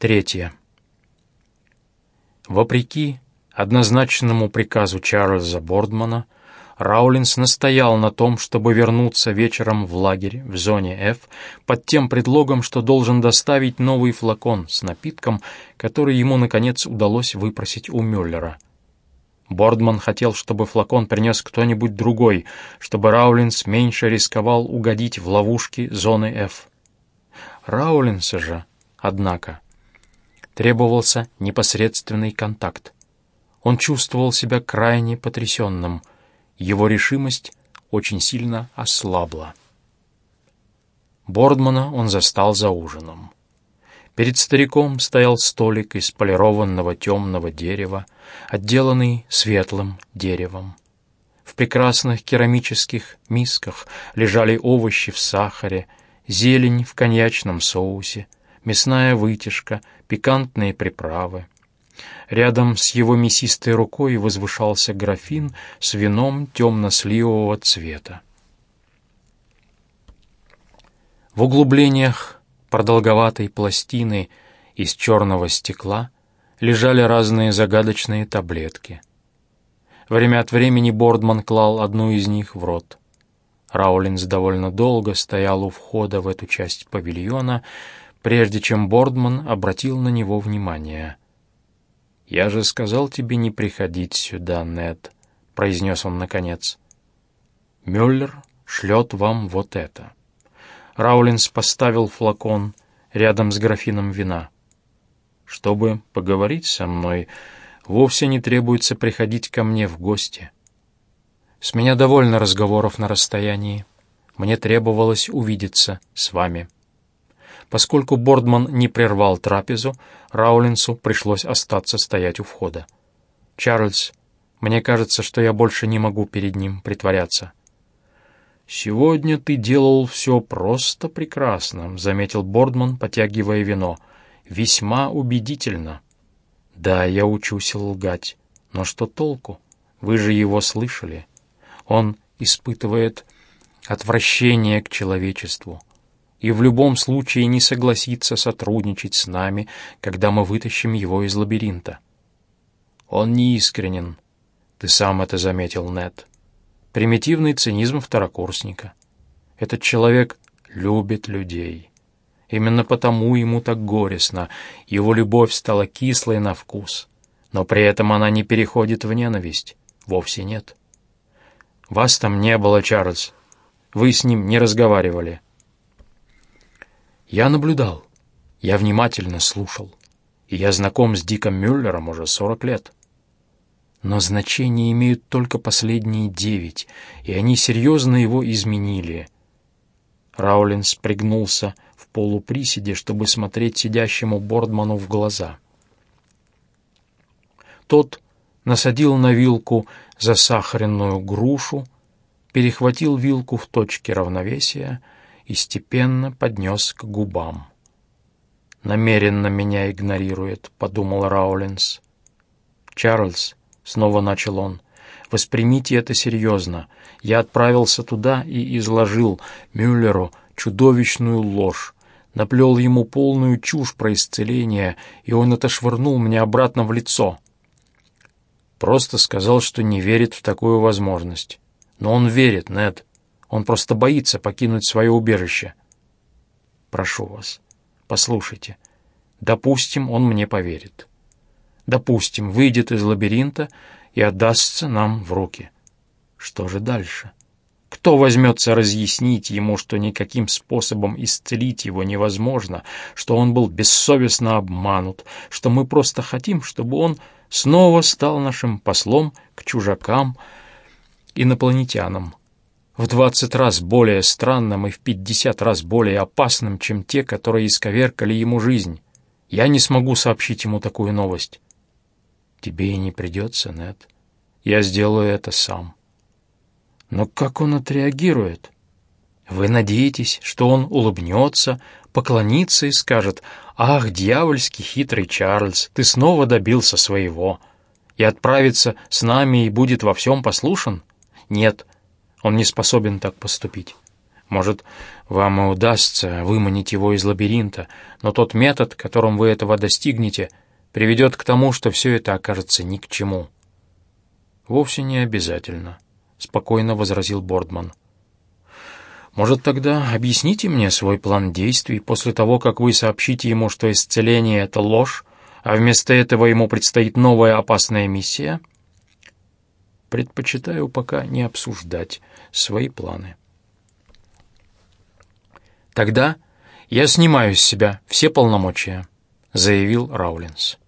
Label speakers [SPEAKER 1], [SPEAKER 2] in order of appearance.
[SPEAKER 1] Третье. Вопреки однозначному приказу Чарльза Бордмана, Раулинс настоял на том, чтобы вернуться вечером в лагерь в зоне F под тем предлогом, что должен доставить новый флакон с напитком, который ему, наконец, удалось выпросить у Мюллера. Бордман хотел, чтобы флакон принес кто-нибудь другой, чтобы Раулинс меньше рисковал угодить в ловушки зоны F. Раулинса же, однако, требовался непосредственный контакт. Он чувствовал себя крайне потрясенным. Его решимость очень сильно ослабла. Бордмана он застал за ужином. Перед стариком стоял столик из полированного темного дерева, отделанный светлым деревом. В прекрасных керамических мисках лежали овощи в сахаре, зелень в коньячном соусе, мясная вытяжка, пикантные приправы. Рядом с его мясистой рукой возвышался графин с вином темно-сливового цвета. В углублениях продолговатой пластины из черного стекла лежали разные загадочные таблетки. Время от времени Бордман клал одну из них в рот. Раулинс довольно долго стоял у входа в эту часть павильона, прежде чем Бордман обратил на него внимание. «Я же сказал тебе не приходить сюда, Нед», — произнес он наконец. «Мюллер шлет вам вот это». Раулинс поставил флакон рядом с графином вина. «Чтобы поговорить со мной, вовсе не требуется приходить ко мне в гости. С меня довольно разговоров на расстоянии. Мне требовалось увидеться с вами». Поскольку Бордман не прервал трапезу, Раулинсу пришлось остаться стоять у входа. «Чарльз, мне кажется, что я больше не могу перед ним притворяться». «Сегодня ты делал все просто прекрасно», — заметил Бордман, потягивая вино. «Весьма убедительно». «Да, я учусь лгать. Но что толку? Вы же его слышали. Он испытывает отвращение к человечеству и в любом случае не согласится сотрудничать с нами, когда мы вытащим его из лабиринта. Он не искренен. Ты сам это заметил, Нед. Примитивный цинизм второкурсника. Этот человек любит людей. Именно потому ему так горестно. Его любовь стала кислой на вкус. Но при этом она не переходит в ненависть. Вовсе нет. Вас там не было, Чарльз. Вы с ним не разговаривали. Я наблюдал, я внимательно слушал, и я знаком с Диком Мюллером уже сорок лет. Но значение имеют только последние девять, и они серьезно его изменили. Раулинс пригнулся в полуприседе, чтобы смотреть сидящему Бордману в глаза. Тот насадил на вилку засахаренную грушу, перехватил вилку в точке равновесия — и степенно поднес к губам. «Намеренно меня игнорирует», — подумал Раулинс. «Чарльз», — снова начал он, — «воспримите это серьезно. Я отправился туда и изложил Мюллеру чудовищную ложь, наплел ему полную чушь про исцеление, и он это швырнул мне обратно в лицо. Просто сказал, что не верит в такую возможность. Но он верит, Нед. Он просто боится покинуть свое убежище. Прошу вас, послушайте. Допустим, он мне поверит. Допустим, выйдет из лабиринта и отдастся нам в руки. Что же дальше? Кто возьмется разъяснить ему, что никаким способом исцелить его невозможно, что он был бессовестно обманут, что мы просто хотим, чтобы он снова стал нашим послом к чужакам, инопланетянам, в двадцать раз более странным и в пятьдесят раз более опасным, чем те, которые исковеркали ему жизнь. Я не смогу сообщить ему такую новость. Тебе и не придется, Нед. Я сделаю это сам. Но как он отреагирует? Вы надеетесь, что он улыбнется, поклонится и скажет «Ах, дьявольский хитрый Чарльз, ты снова добился своего!» и отправится с нами и будет во всем послушен? Нет, он не способен так поступить. Может, вам и удастся выманить его из лабиринта, но тот метод, которым вы этого достигнете, приведет к тому, что все это окажется ни к чему». «Вовсе не обязательно», — спокойно возразил Бордман. «Может, тогда объясните мне свой план действий после того, как вы сообщите ему, что исцеление — это ложь, а вместо этого ему предстоит новая опасная миссия?» «Предпочитаю пока не обсуждать свои планы». «Тогда я снимаю с себя все полномочия», — заявил Раулинс.